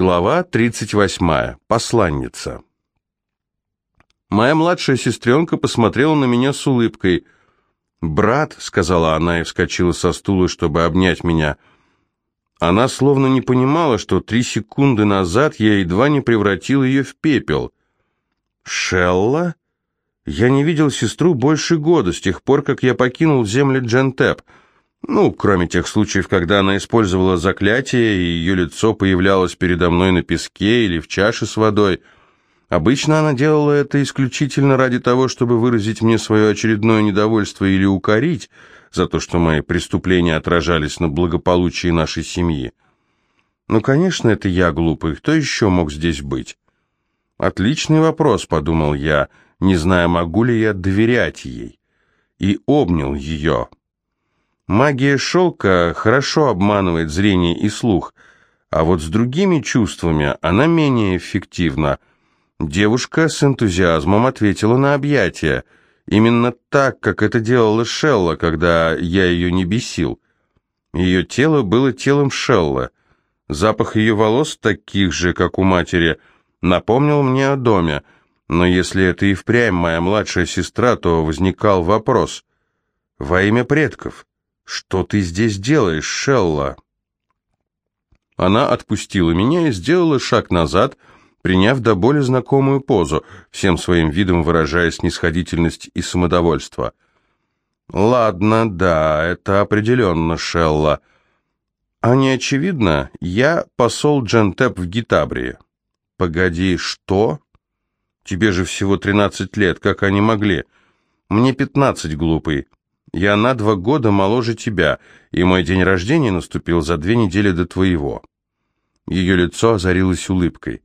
Глава 38. Посланница. Моя младшая сестренка посмотрела на меня с улыбкой. «Брат», — сказала она и вскочила со стула, чтобы обнять меня. Она словно не понимала, что три секунды назад я едва не превратил ее в пепел. «Шелла?» Я не видел сестру больше года, с тех пор, как я покинул земли Джентеп — ну, кроме тех случаев, когда она использовала заклятие, и ее лицо появлялось передо мной на песке или в чаше с водой. Обычно она делала это исключительно ради того, чтобы выразить мне свое очередное недовольство или укорить за то, что мои преступления отражались на благополучии нашей семьи. Ну, конечно, это я глупый, кто еще мог здесь быть? Отличный вопрос, подумал я, не зная, могу ли я доверять ей. И обнял ее. Магия шелка хорошо обманывает зрение и слух, а вот с другими чувствами она менее эффективна. Девушка с энтузиазмом ответила на объятия, именно так, как это делала Шелла, когда я ее не бесил. Ее тело было телом Шелла. Запах ее волос, таких же, как у матери, напомнил мне о доме, но если это и впрямь моя младшая сестра, то возникал вопрос. Во имя предков, «Что ты здесь делаешь, Шелла?» Она отпустила меня и сделала шаг назад, приняв до боли знакомую позу, всем своим видом выражая снисходительность и самодовольство. «Ладно, да, это определенно Шелла. А не очевидно, я посол Джентеп в Гитабрии». «Погоди, что?» «Тебе же всего тринадцать лет, как они могли?» «Мне пятнадцать, глупый. Я на два года моложе тебя, и мой день рождения наступил за две недели до твоего». Ее лицо озарилось улыбкой.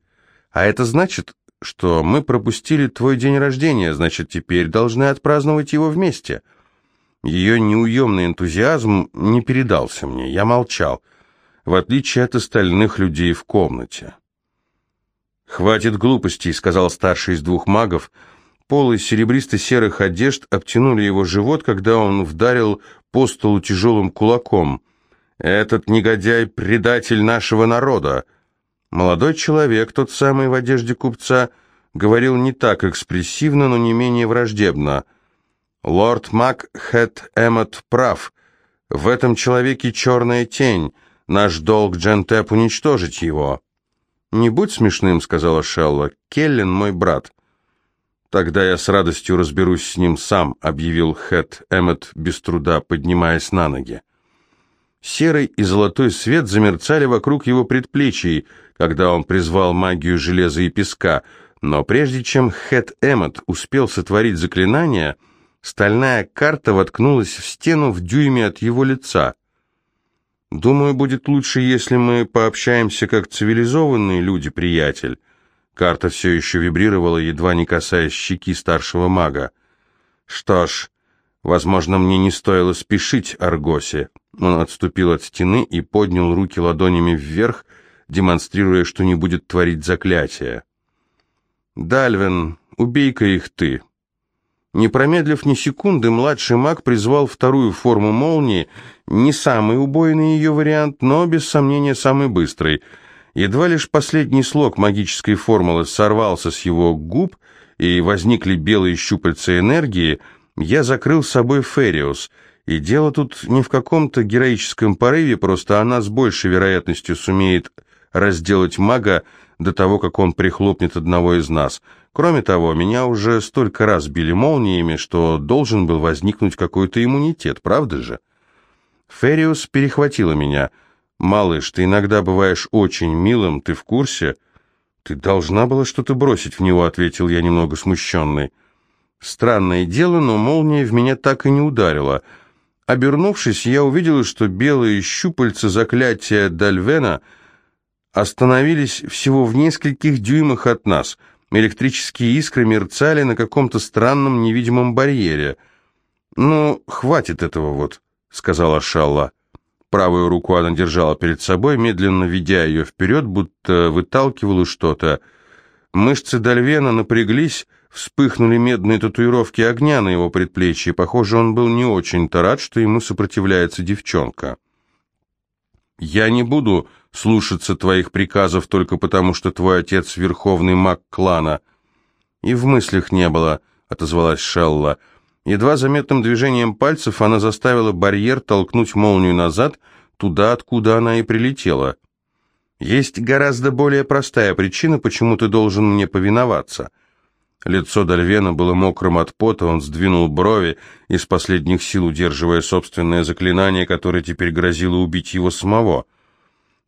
«А это значит, что мы пропустили твой день рождения, значит, теперь должны отпраздновать его вместе». Ее неуемный энтузиазм не передался мне, я молчал, в отличие от остальных людей в комнате. «Хватит глупостей», — сказал старший из двух магов, — Полы серебристо-серых одежд обтянули его живот, когда он вдарил по столу тяжелым кулаком. «Этот негодяй — предатель нашего народа!» Молодой человек, тот самый в одежде купца, говорил не так экспрессивно, но не менее враждебно. «Лорд Мак Хэт Эммот прав. В этом человеке черная тень. Наш долг, Джентеп, уничтожить его». «Не будь смешным», — сказала Шелла. «Келлен мой брат». «Тогда я с радостью разберусь с ним сам», — объявил Хэт Эммет без труда, поднимаясь на ноги. Серый и золотой свет замерцали вокруг его предплечий, когда он призвал магию железа и песка, но прежде чем Хэт Эммет успел сотворить заклинание, стальная карта воткнулась в стену в дюйме от его лица. «Думаю, будет лучше, если мы пообщаемся как цивилизованные люди, приятель», Карта все еще вибрировала, едва не касаясь щеки старшего мага. «Что ж, возможно, мне не стоило спешить, Аргосе». Он отступил от стены и поднял руки ладонями вверх, демонстрируя, что не будет творить заклятие. «Дальвин, убей-ка их ты». Не промедлив ни секунды, младший маг призвал вторую форму молнии, не самый убойный ее вариант, но, без сомнения, самый быстрый — Едва лишь последний слог магической формулы сорвался с его губ, и возникли белые щупальца энергии, я закрыл собой Фериус, и дело тут не в каком-то героическом порыве, просто она с большей вероятностью сумеет разделать мага до того, как он прихлопнет одного из нас. Кроме того, меня уже столько раз били молниями, что должен был возникнуть какой-то иммунитет, правда же? Фериус перехватила меня — «Малыш, ты иногда бываешь очень милым, ты в курсе?» «Ты должна была что-то бросить в него», — ответил я немного смущенный. Странное дело, но молния в меня так и не ударила. Обернувшись, я увидел, что белые щупальца заклятия Дальвена остановились всего в нескольких дюймах от нас. Электрические искры мерцали на каком-то странном невидимом барьере. «Ну, хватит этого вот», — сказала Шалла. Правую руку она держала перед собой, медленно ведя ее вперед, будто выталкивала что-то. Мышцы Дальвена напряглись, вспыхнули медные татуировки огня на его предплечье. Похоже, он был не очень-то рад, что ему сопротивляется девчонка. «Я не буду слушаться твоих приказов только потому, что твой отец верховный маг клана. И в мыслях не было, отозвалась Шелла. Едва заметным движением пальцев она заставила барьер толкнуть молнию назад, туда, откуда она и прилетела. Есть гораздо более простая причина, почему ты должен мне повиноваться. Лицо Дальвена было мокрым от пота, он сдвинул брови, из последних сил удерживая собственное заклинание, которое теперь грозило убить его самого.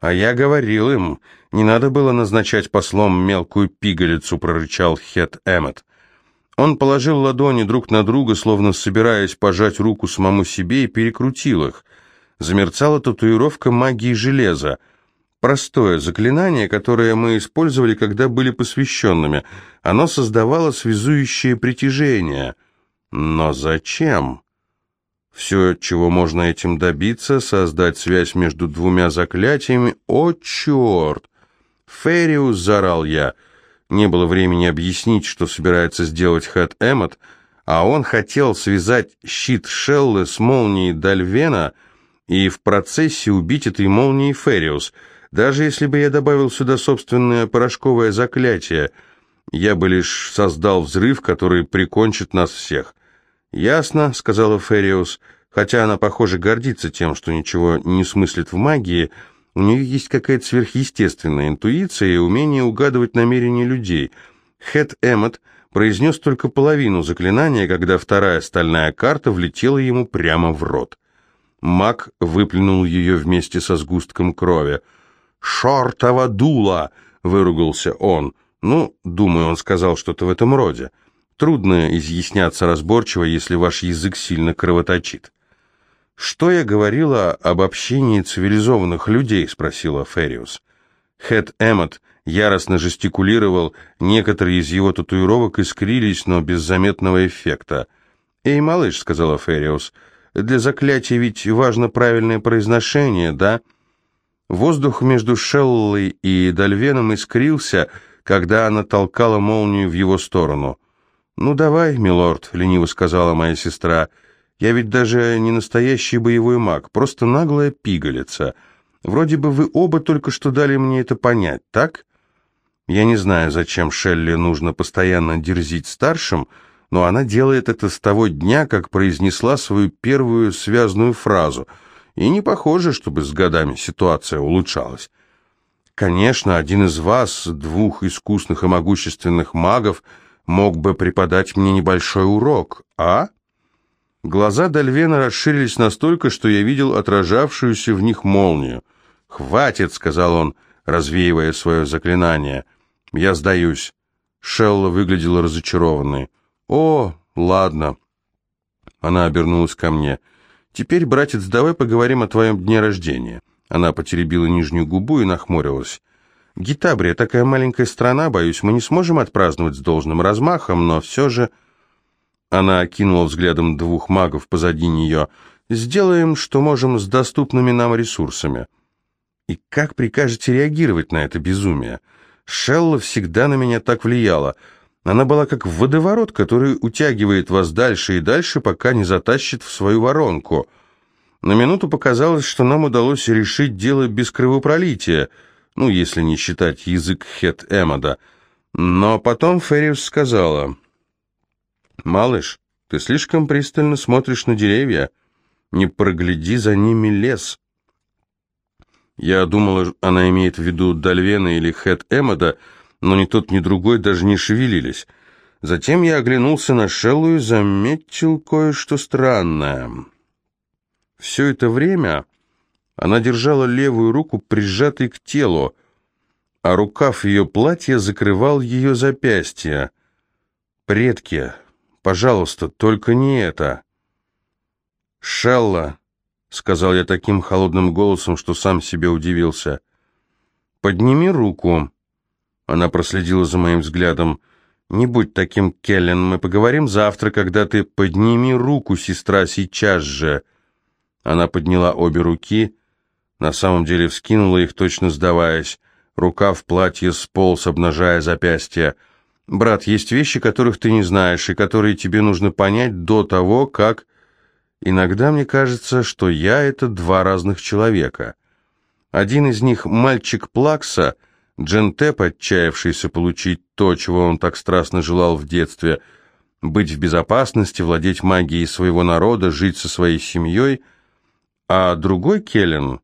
«А я говорил им, не надо было назначать послом мелкую пигалицу», — прорычал Хет Эммет. Он положил ладони друг на друга, словно собираясь пожать руку самому себе, и перекрутил их. Замерцала татуировка магии железа — Простое заклинание, которое мы использовали, когда были посвященными. Оно создавало связующее притяжение. Но зачем? Все, чего можно этим добиться, создать связь между двумя заклятиями. О, черт! Фериус, зарал я. Не было времени объяснить, что собирается сделать Хэт Эммот, а он хотел связать щит Шеллы с молнией Дальвена и в процессе убить этой молнией Фериус — даже если бы я добавил сюда собственное порошковое заклятие, я бы лишь создал взрыв, который прикончит нас всех. «Ясно», — сказала Фериус, хотя она, похоже, гордится тем, что ничего не смыслит в магии, у нее есть какая-то сверхъестественная интуиция и умение угадывать намерения людей. Хэт Эммот произнес только половину заклинания, когда вторая стальная карта влетела ему прямо в рот. Маг выплюнул ее вместе со сгустком крови — «Шортова дула!» — выругался он. Ну, думаю, он сказал что-то в этом роде. Трудно изъясняться разборчиво, если ваш язык сильно кровоточит. «Что я говорила об общении цивилизованных людей?» — спросила Фериус. Хэт Эммот яростно жестикулировал, некоторые из его татуировок искрились, но без заметного эффекта. «Эй, малыш», — сказала Фериус, — «для заклятия ведь важно правильное произношение, да?» Воздух между Шеллой и Дальвеном искрился, когда она толкала молнию в его сторону. «Ну давай, милорд», — лениво сказала моя сестра, — «я ведь даже не настоящий боевой маг, просто наглая пигалица. Вроде бы вы оба только что дали мне это понять, так?» Я не знаю, зачем Шелли нужно постоянно дерзить старшим, но она делает это с того дня, как произнесла свою первую связную фразу — и не похоже, чтобы с годами ситуация улучшалась. Конечно, один из вас, двух искусных и могущественных магов, мог бы преподать мне небольшой урок, а? Глаза Дальвена расширились настолько, что я видел отражавшуюся в них молнию. «Хватит», — сказал он, развеивая свое заклинание. «Я сдаюсь». Шелла выглядела разочарованной. «О, ладно». Она обернулась ко мне. «Теперь, братец, давай поговорим о твоем дне рождения». Она потеребила нижнюю губу и нахмурилась. «Гитабрия такая маленькая страна, боюсь, мы не сможем отпраздновать с должным размахом, но все же...» Она окинула взглядом двух магов позади нее. «Сделаем, что можем с доступными нам ресурсами». «И как прикажете реагировать на это безумие? Шелла всегда на меня так влияла». Она была как водоворот, который утягивает вас дальше и дальше, пока не затащит в свою воронку. На минуту показалось, что нам удалось решить дело без кровопролития, ну, если не считать язык Хет Эмода. Но потом Ферриус сказала, «Малыш, ты слишком пристально смотришь на деревья. Не прогляди за ними лес». Я думала, она имеет в виду Дальвена или Хет Эмода, но ни тот, ни другой даже не шевелились. Затем я оглянулся на Шеллу и заметил кое-что странное. Все это время она держала левую руку прижатой к телу, а рукав ее платья закрывал ее запястье. «Предки, пожалуйста, только не это!» «Шелла», — сказал я таким холодным голосом, что сам себе удивился, — «подними руку». Она проследила за моим взглядом. «Не будь таким, Келлен, мы поговорим завтра, когда ты... Подними руку, сестра, сейчас же!» Она подняла обе руки, на самом деле вскинула их, точно сдаваясь. Рука в платье сполз, обнажая запястье. «Брат, есть вещи, которых ты не знаешь, и которые тебе нужно понять до того, как...» «Иногда мне кажется, что я — это два разных человека». Один из них, мальчик Плакса, Джентеп, отчаявшийся получить то, чего он так страстно желал в детстве, быть в безопасности, владеть магией своего народа, жить со своей семьей, а другой Келлен,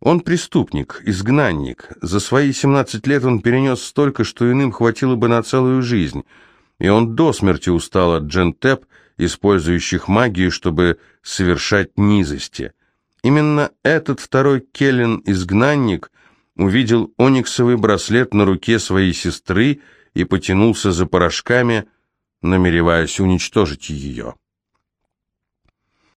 он преступник, изгнанник. За свои 17 лет он перенес столько, что иным хватило бы на целую жизнь, и он до смерти устал от Джентеп, использующих магию, чтобы совершать низости. Именно этот второй Келлен-изгнанник увидел ониксовый браслет на руке своей сестры и потянулся за порошками, намереваясь уничтожить ее.